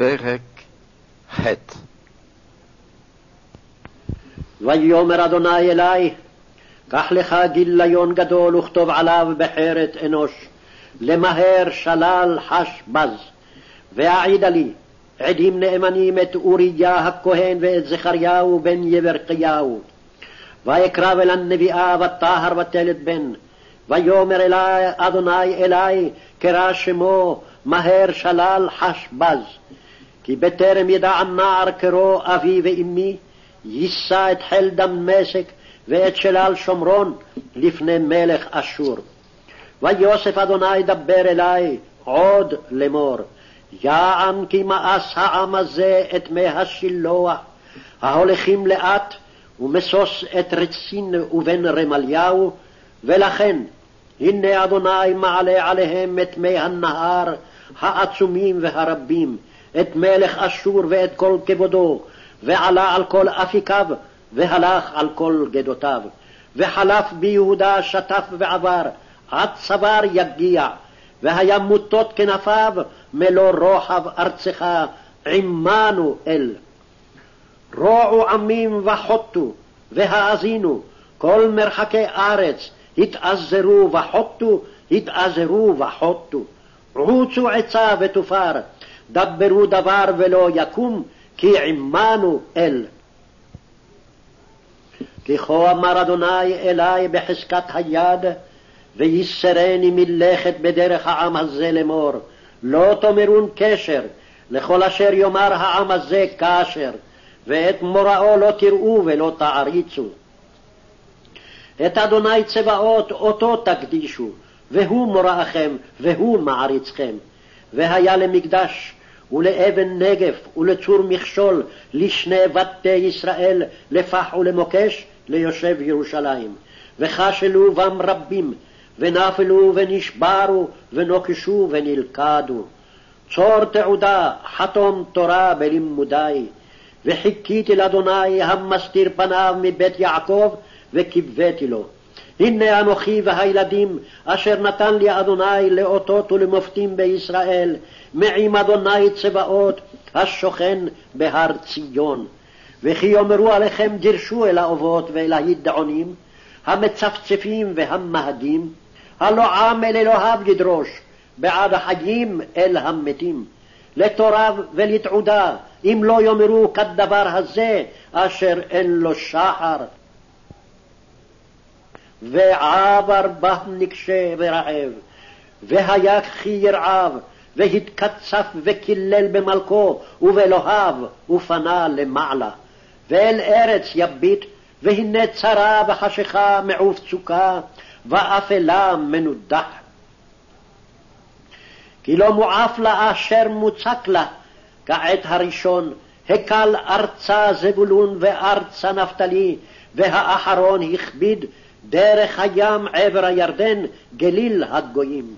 פרק ח' ויאמר אדוני אלי, קח לך גיליון גדול וכתוב עליו בחרת אנוש, למהר שלל חש בז, ואעידה לי, עדים נאמנים את אוריה הכהן ואת זכריהו בן יברכיהו. ויקרב אל הנביאה וטהר ותלת בן, ויאמר אלי אדוני אלי קרא שמו מהר שלל חש בז. כי בטרם ידע נער קרוא אבי ואמי, יישא את חיל דמשק ואת שלל שומרון לפני מלך אשור. ויוסף אדוני דבר אלי עוד לאמור, יען כי מאס העם הזה את מי השילוח, ההולכים לאט, ומשוש את רצין ובן רמליהו, ולכן הנה אדוני מעלה עליהם את מי הנהר העצומים והרבים, את מלך אשור ואת כל כבודו, ועלה על כל אפיקיו, והלך על כל גדותיו. וחלף ביהודה שטף ועבר, עד צוואר יגיע, והיה מוטות כנפיו, מלוא רוחב ארצך, עמנו אל. רועו עמים וחוטו, והאזינו, כל מרחקי ארץ, התאזרו וחוטו, התאזרו וחוטו. רוצו עצה ותופר, דברו דבר ולא יקום, כי עמנו אל. כי כה אמר אדוני אלי בחזקת היד, ויסרני מלכת בדרך העם הזה לאמור, לא תאמרון קשר, לכל אשר יאמר העם הזה כאשר, ואת מוראו לא תראו ולא תעריצו. את אדוני צבאות אותו תקדישו, והוא מוראכם, והוא מעריצכם. והיה למקדש, ולאבן נגף, ולצור מכשול, לשני בתי ישראל, לפח ולמוקש, ליושב ירושלים. וכשלו בם רבים, ונפלו ונשברו, ונוקשו ונלכדו. צור תעודה, חתום תורה בלימודי. וחיכיתי לאדוני המסתיר פניו מבית יעקב, וקיוויתי לו. הנה אנוכי והילדים אשר נתן לי אדוני לאותות ולמופתים בישראל, מעם אדוני צבאות השוכן בהר ציון. וכי יאמרו עליכם דירשו אל האובות ואל הידעונים, המצפצפים והמהדים, הלא עם אל אלוהיו ידרוש, בעד החיים אל המתים. לתוריו ולתעודה, אם לא יאמרו כדבר הזה, אשר אין לו שחר. ועבר בה נקשה ורעב, והיה כחי ירעב, והתקצף וקילל במלכו ובאלוהיו, ופנה למעלה. ואל ארץ יביט, והנה צרה וחשיכה מעוף צוקה, ואפלה מנודח. כי לא מועף לה אשר מוצק לה, כעת הראשון, הקל ארצה זבולון וארצה נפתלי, והאחרון הכביד דרך הים עבר הירדן, גליל הגויים.